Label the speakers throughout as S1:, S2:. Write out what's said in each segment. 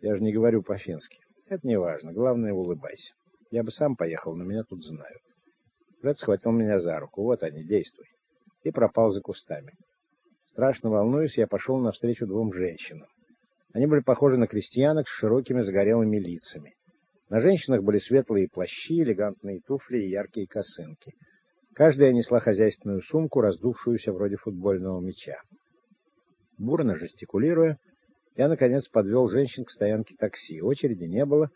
S1: Я же не говорю по-фински. Это не важно. Главное, улыбайся. Я бы сам поехал, но меня тут знают. Фред схватил меня за руку. Вот они, действуй. И пропал за кустами. Страшно волнуюсь, я пошел навстречу двум женщинам. Они были похожи на крестьянок с широкими загорелыми лицами. На женщинах были светлые плащи, элегантные туфли и яркие косынки. Каждая несла хозяйственную сумку, раздувшуюся вроде футбольного мяча. Бурно жестикулируя, я, наконец, подвел женщин к стоянке такси. Очереди не было.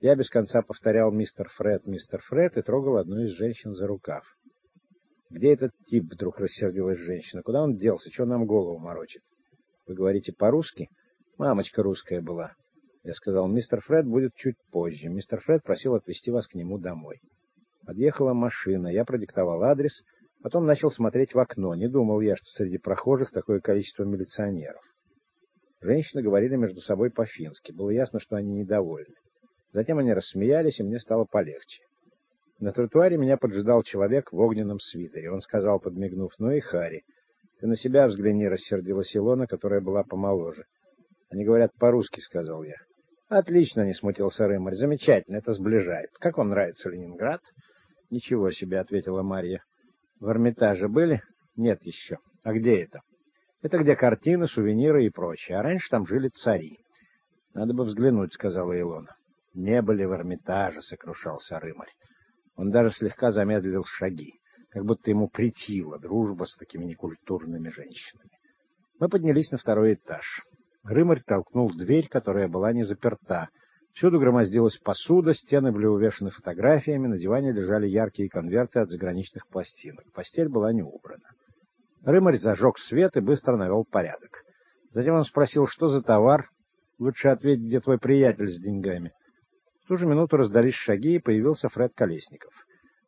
S1: Я без конца повторял «Мистер Фред, мистер Фред» и трогал одну из женщин за рукав. «Где этот тип?» — вдруг рассердилась женщина. «Куда он делся? Чего нам голову морочит?» «Вы говорите по-русски?» «Мамочка русская была». Я сказал, «Мистер Фред будет чуть позже. Мистер Фред просил отвезти вас к нему домой». Подъехала машина. Я продиктовал адрес, потом начал смотреть в окно. Не думал я, что среди прохожих такое количество милиционеров. Женщины говорили между собой по-фински. Было ясно, что они недовольны. Затем они рассмеялись, и мне стало полегче. На тротуаре меня поджидал человек в огненном свитере. Он сказал, подмигнув, «Ну и Хари, ты на себя взгляни», — рассердилась Илона, которая была помоложе. «Они говорят по-русски», — сказал я. «Отлично», — не смутился Рымарь. «Замечательно, это сближает. Как вам нравится Ленинград?» «Ничего себе», — ответила Марья. «В Эрмитаже были?» «Нет еще. А где это?» «Это где картины, сувениры и прочее. А раньше там жили цари». «Надо бы взглянуть», — сказала Илона. «Не были в Эрмитаже», — сокрушался Рымарь. Он даже слегка замедлил шаги, как будто ему притила дружба с такими некультурными женщинами. Мы поднялись на второй этаж. Рымарь толкнул дверь, которая была не заперта. Всюду громоздилась посуда, стены были увешаны фотографиями, на диване лежали яркие конверты от заграничных пластинок. Постель была не убрана. Рымарь зажег свет и быстро навел порядок. Затем он спросил, что за товар. Лучше ответь, где твой приятель с деньгами. В ту же минуту раздались шаги, и появился Фред Колесников.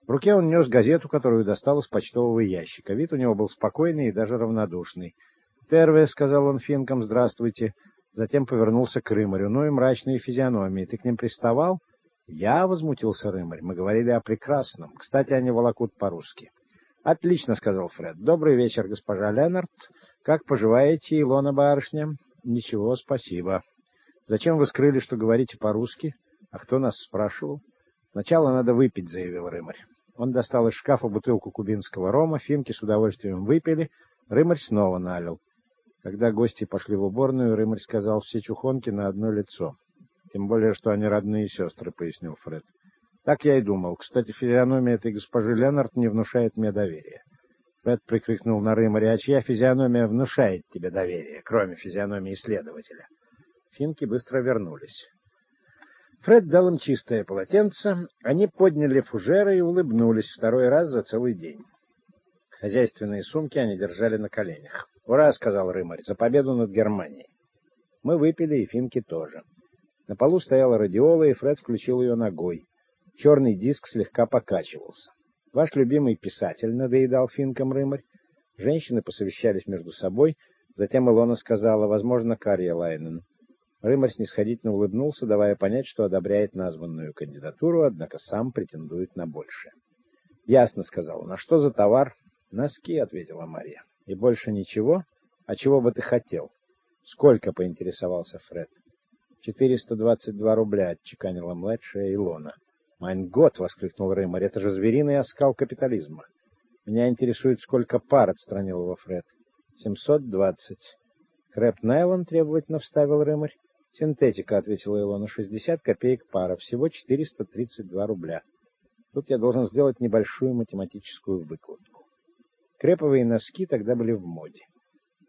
S1: В руке он нес газету, которую достал из почтового ящика. Вид у него был спокойный и даже равнодушный. «Терве», — сказал он финкам, — «здравствуйте». Затем повернулся к Рымарю. «Ну и мрачные физиономии. Ты к ним приставал?» «Я?» — возмутился Рымарь. «Мы говорили о прекрасном. Кстати, они волокут по-русски». «Отлично», — сказал Фред. «Добрый вечер, госпожа Леннард. Как поживаете, Илона барышня?» «Ничего, спасибо». «Зачем вы скрыли, что говорите по-русски?» А кто нас спрашивал? Сначала надо выпить, заявил Рымарь. Он достал из шкафа бутылку кубинского рома, финки с удовольствием выпили, Рымарь снова налил. Когда гости пошли в уборную, Рымарь сказал, все чухонки на одно лицо. Тем более, что они родные сестры, пояснил Фред. Так я и думал. Кстати, физиономия этой госпожи Ленард не внушает мне доверия. Фред прикрикнул на Рымаря, а чья физиономия внушает тебе доверие, кроме физиономии следователя? Финки быстро вернулись. Фред дал им чистое полотенце, они подняли фужеры и улыбнулись второй раз за целый день. Хозяйственные сумки они держали на коленях. «Ура!» — сказал Рымарь, — «за победу над Германией». Мы выпили, и финки тоже. На полу стояла радиола, и Фред включил ее ногой. Черный диск слегка покачивался. «Ваш любимый писатель», — надоедал финкам Рымарь. Женщины посовещались между собой, затем Илона сказала, возможно, Карья Лайнен. Рымарь снисходительно улыбнулся, давая понять, что одобряет названную кандидатуру, однако сам претендует на большее. «Ясно», — сказал он. «А что за товар?» «Носки», — ответила Мария. «И больше ничего? А чего бы ты хотел?» «Сколько?» — поинтересовался Фред. «Четыреста двадцать два рубля», — отчеканила младшая Илона. «Майн год!» — воскликнул Рымарь. «Это же звериный оскал капитализма!» «Меня интересует, сколько пар», — отстранил его Фред. «Семьсот двадцать». «Креп-найлон?» — требовательно вставил Рымарь. Синтетика, ответила Илона, 60 копеек пара, всего 432 рубля. Тут я должен сделать небольшую математическую выкладку. Креповые носки тогда были в моде.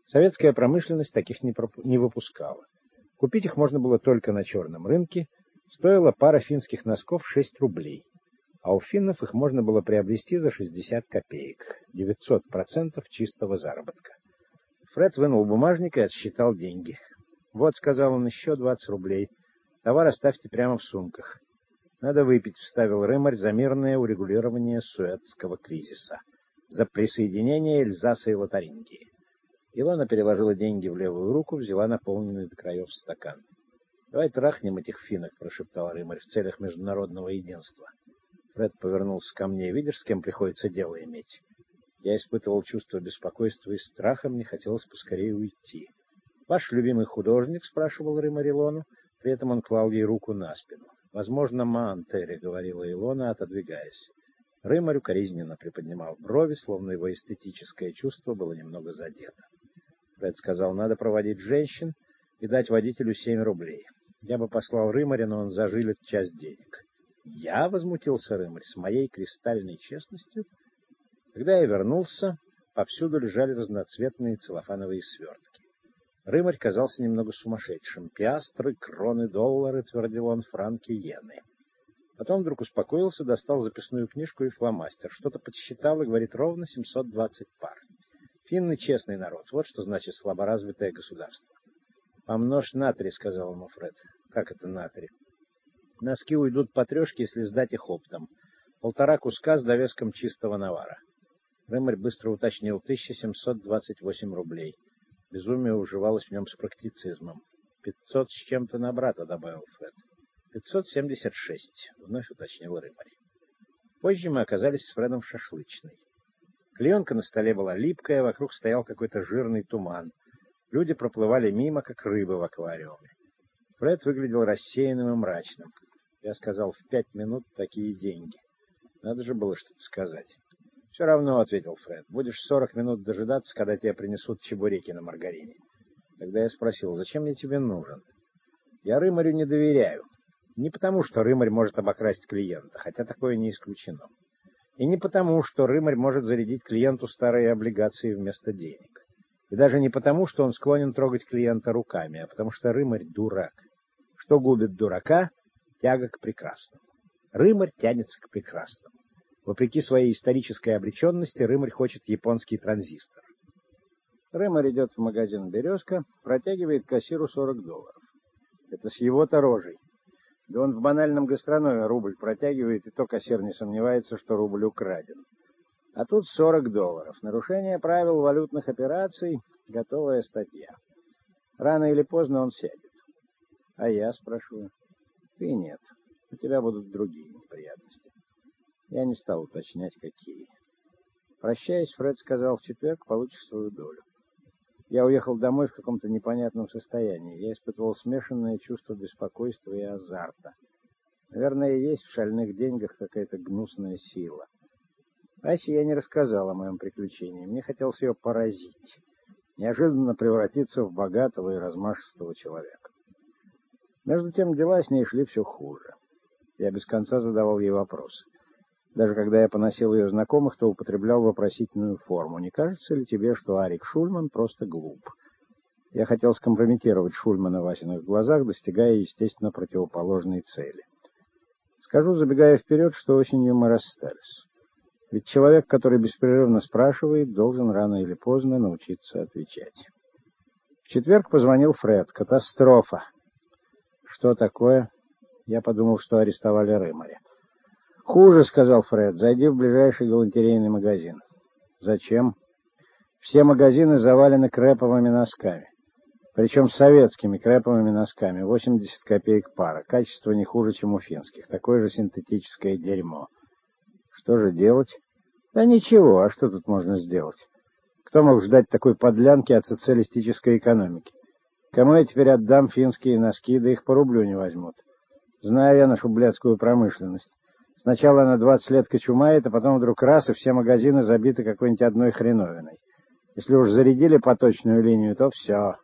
S1: Советская промышленность таких не, проп... не выпускала. Купить их можно было только на черном рынке. Стоила пара финских носков 6 рублей. А у финнов их можно было приобрести за 60 копеек. 900% чистого заработка. Фред вынул бумажник и отсчитал деньги. «Вот», — сказал он, — «еще двадцать рублей. Товар оставьте прямо в сумках». «Надо выпить», — вставил Рымарь, — «за мирное урегулирование Суэцкого кризиса, за присоединение Эльзаса и Лотарингии». Илона переложила деньги в левую руку, взяла наполненный до краев стакан. «Давай трахнем этих финок», — прошептал Рымарь в целях международного единства. Фред повернулся ко мне. «Видишь, с кем приходится дело иметь?» Я испытывал чувство беспокойства и страха, мне хотелось поскорее уйти. «Ваш любимый художник?» — спрашивал Рымарилону. При этом он клал ей руку на спину. «Возможно, ман, Терри», — говорила Илона, отодвигаясь. Рымарь укоризненно приподнимал брови, словно его эстетическое чувство было немного задето. Фред сказал, надо проводить женщин и дать водителю семь рублей. Я бы послал Рымаря, но он зажилит часть денег. Я возмутился Рымарь с моей кристальной честностью. Когда я вернулся, повсюду лежали разноцветные целлофановые свертки. Рымарь казался немного сумасшедшим. Пиастры, кроны, доллары, твердил он, франки, иены. Потом вдруг успокоился, достал записную книжку и фломастер. Что-то подсчитал и говорит ровно 720 пар. Финны честный народ. Вот что значит слаборазвитое государство. «Помножь на три», — сказал ему Фред. «Как это на три?» «Носки уйдут по трешке, если сдать их оптом. Полтора куска с довеском чистого навара». Рэмарь быстро уточнил. «1728 рублей». Безумие уживалось в нем с практицизмом. «Пятьсот с чем-то на брата», — добавил Фред. «576», — вновь уточнил Рымарь. Позже мы оказались с Фредом в шашлычной. Клеенка на столе была липкая, вокруг стоял какой-то жирный туман. Люди проплывали мимо, как рыбы в аквариуме. Фред выглядел рассеянным и мрачным. Я сказал, в пять минут такие деньги. Надо же было что-то сказать. «Все равно», — ответил Фред, — «будешь сорок минут дожидаться, когда тебе принесут чебуреки на маргарине». Тогда я спросил, «Зачем мне тебе нужен?» «Я рымарю не доверяю. Не потому, что рымарь может обокрасть клиента, хотя такое не исключено. И не потому, что рымарь может зарядить клиенту старые облигации вместо денег. И даже не потому, что он склонен трогать клиента руками, а потому что рымарь дурак. Что губит дурака? Тяга к прекрасному. Рымарь тянется к прекрасному. Вопреки своей исторической обреченности, Рымарь хочет японский транзистор. Рымарь идет в магазин «Березка», протягивает кассиру 40 долларов. Это с его-то рожей. Да он в банальном гастрономе рубль протягивает, и то кассир не сомневается, что рубль украден. А тут 40 долларов. Нарушение правил валютных операций — готовая статья. Рано или поздно он сядет. А я спрашиваю. Ты нет. У тебя будут другие неприятности. Я не стал уточнять, какие. Прощаясь, Фред сказал, в четверг получишь свою долю. Я уехал домой в каком-то непонятном состоянии. Я испытывал смешанное чувство беспокойства и азарта. Наверное, есть в шальных деньгах какая-то гнусная сила. Асе я не рассказал о моем приключении. Мне хотелось ее поразить. Неожиданно превратиться в богатого и размашистого человека. Между тем дела с ней шли все хуже. Я без конца задавал ей вопросы. Даже когда я поносил ее знакомых, то употреблял вопросительную форму. Не кажется ли тебе, что Арик Шульман просто глуп? Я хотел скомпрометировать Шульмана в Васиных глазах, достигая, естественно, противоположной цели. Скажу, забегая вперед, что осенью мы расстались. Ведь человек, который беспрерывно спрашивает, должен рано или поздно научиться отвечать. В четверг позвонил Фред. Катастрофа. Что такое? Я подумал, что арестовали Рымаря. «Хуже», — сказал Фред. «Зайди в ближайший галантерейный магазин». «Зачем?» «Все магазины завалены крэповыми носками. Причем советскими крэповыми носками. 80 копеек пара. Качество не хуже, чем у финских. Такое же синтетическое дерьмо». «Что же делать?» «Да ничего. А что тут можно сделать?» Кто мог ждать такой подлянки от социалистической экономики? Кому я теперь отдам финские носки, да их по рублю не возьмут? Знаю я нашу блядскую промышленность. Сначала она 20 лет кочумает, а потом вдруг раз, и все магазины забиты какой-нибудь одной хреновиной. Если уж зарядили поточную линию, то все.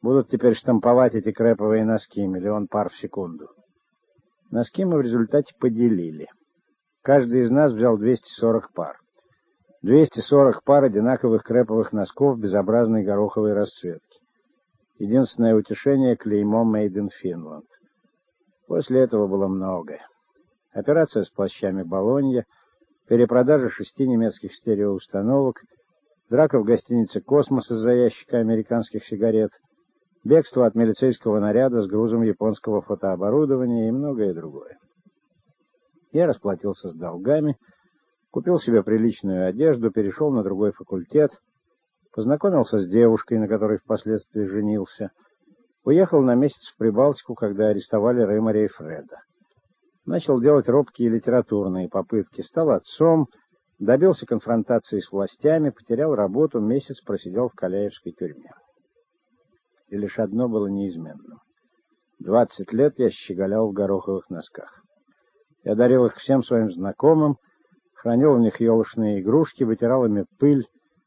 S1: Будут теперь штамповать эти крэповые носки, миллион пар в секунду. Носки мы в результате поделили. Каждый из нас взял 240 пар. 240 пар одинаковых крэповых носков безобразной гороховой расцветки. Единственное утешение — клеймо «Made in Finland». После этого было многое. Операция с плащами Болонья, перепродажа шести немецких стереоустановок, драка в гостинице «Космос» из-за ящика американских сигарет, бегство от милицейского наряда с грузом японского фотооборудования и многое другое. Я расплатился с долгами, купил себе приличную одежду, перешел на другой факультет, познакомился с девушкой, на которой впоследствии женился, уехал на месяц в Прибалтику, когда арестовали Реймаря и Фреда. Начал делать робкие литературные попытки, стал отцом, добился конфронтации с властями, потерял работу, месяц просидел в Каляевской тюрьме. И лишь одно было неизменным. Двадцать лет я щеголял в гороховых носках. Я дарил их всем своим знакомым, хранил в них елочные игрушки, вытирал ими пыль,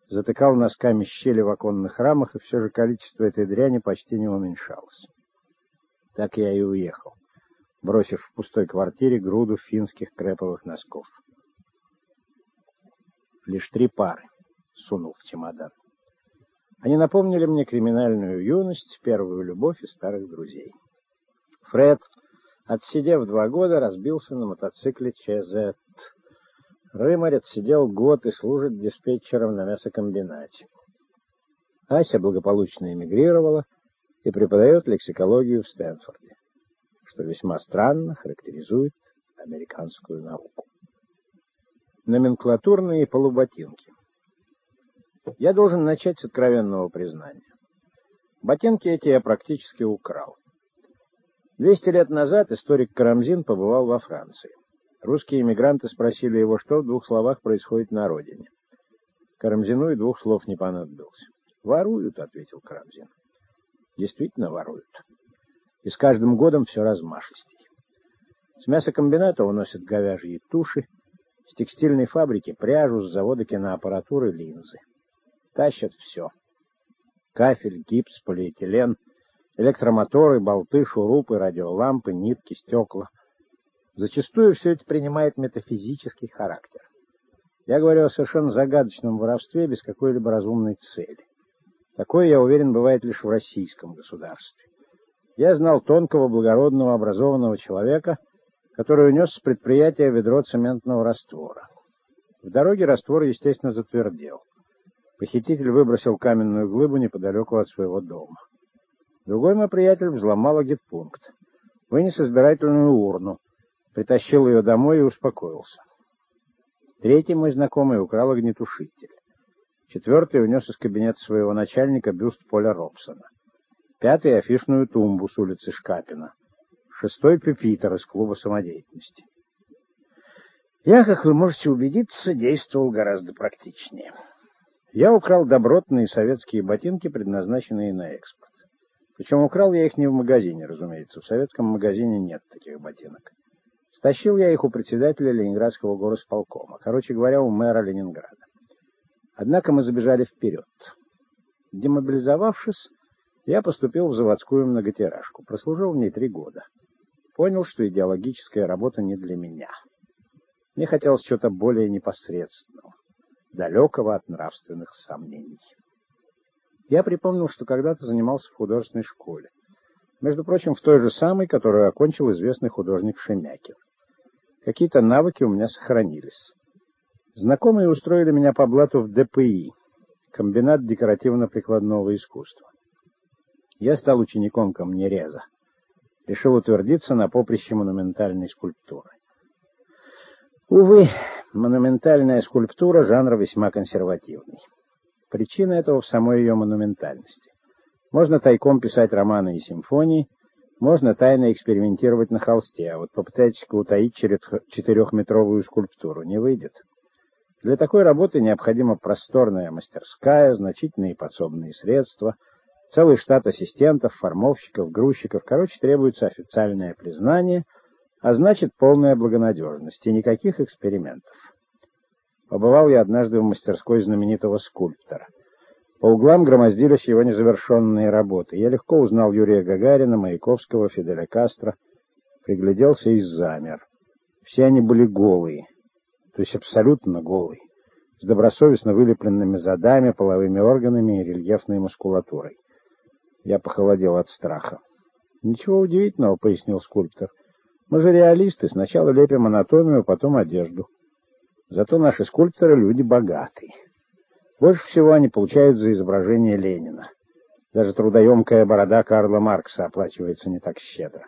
S1: затыкал носками щели в оконных рамах, и все же количество этой дряни почти не уменьшалось. Так я и уехал, бросив в пустой квартире груду финских креповых носков. Лишь три пары сунул в чемодан. Они напомнили мне криминальную юность, первую любовь и старых друзей. Фред, отсидев два года, разбился на мотоцикле ЧЗ. Рымарь отсидел год и служит диспетчером на мясокомбинате. Ася благополучно эмигрировала и преподает лексикологию в Стэнфорде, что весьма странно характеризует американскую науку. Номенклатурные полуботинки. Я должен начать с откровенного признания. Ботинки эти я практически украл. Двести лет назад историк Карамзин побывал во Франции. Русские эмигранты спросили его, что в двух словах происходит на родине. Карамзину и двух слов не понадобилось. «Воруют», — ответил Карамзин. «Действительно воруют. И с каждым годом все размашистей. С мясокомбината уносят говяжьи туши, с текстильной фабрики пряжу, с завода киноаппаратуры линзы. Тащат все. Кафель, гипс, полиэтилен, электромоторы, болты, шурупы, радиолампы, нитки, стекла. Зачастую все это принимает метафизический характер. Я говорю о совершенно загадочном воровстве без какой-либо разумной цели. Такое, я уверен, бывает лишь в российском государстве. Я знал тонкого, благородного, образованного человека, который унес с предприятия ведро цементного раствора. В дороге раствор, естественно, затвердел. Похититель выбросил каменную глыбу неподалеку от своего дома. Другой мой приятель взломал агитпункт. Вынес избирательную урну, притащил ее домой и успокоился. Третий мой знакомый украл огнетушитель. Четвертый унес из кабинета своего начальника бюст Поля Робсона. Пятый — афишную тумбу с улицы Шкапина. Шестой — пюпитер из клуба самодеятельности. Я, как вы можете убедиться, действовал гораздо практичнее. Я украл добротные советские ботинки, предназначенные на экспорт. Причем украл я их не в магазине, разумеется. В советском магазине нет таких ботинок. Стащил я их у председателя Ленинградского горосполкома. Короче говоря, у мэра Ленинграда. Однако мы забежали вперед. Демобилизовавшись, я поступил в заводскую многотиражку. Прослужил в ней три года. Понял, что идеологическая работа не для меня. Мне хотелось чего-то более непосредственного далекого от нравственных сомнений. Я припомнил, что когда-то занимался в художественной школе. Между прочим, в той же самой, которую окончил известный художник Шемякин. Какие-то навыки у меня сохранились. Знакомые устроили меня по блату в ДПИ, комбинат декоративно-прикладного искусства. Я стал учеником камнереза. Решил утвердиться на поприще монументальной скульптуры. Увы, монументальная скульптура — жанр весьма консервативный. Причина этого в самой ее монументальности. Можно тайком писать романы и симфонии, можно тайно экспериментировать на холсте, а вот попытайтесь-ка утаить четырехметровую скульптуру, не выйдет. Для такой работы необходима просторная мастерская, значительные подсобные средства, целый штат ассистентов, формовщиков, грузчиков. Короче, требуется официальное признание — а значит полная благонадежность и никаких экспериментов. Побывал я однажды в мастерской знаменитого скульптора. По углам громоздились его незавершенные работы. Я легко узнал Юрия Гагарина, Маяковского, Фиделя Кастро. Пригляделся и замер. Все они были голые, то есть абсолютно голые, с добросовестно вылепленными задами, половыми органами и рельефной мускулатурой. Я похолодел от страха. «Ничего удивительного», — пояснил скульптор. Мы же реалисты, сначала лепим анатомию, потом одежду. Зато наши скульпторы люди богатые. Больше всего они получают за изображение Ленина. Даже трудоемкая борода Карла Маркса оплачивается не так щедро.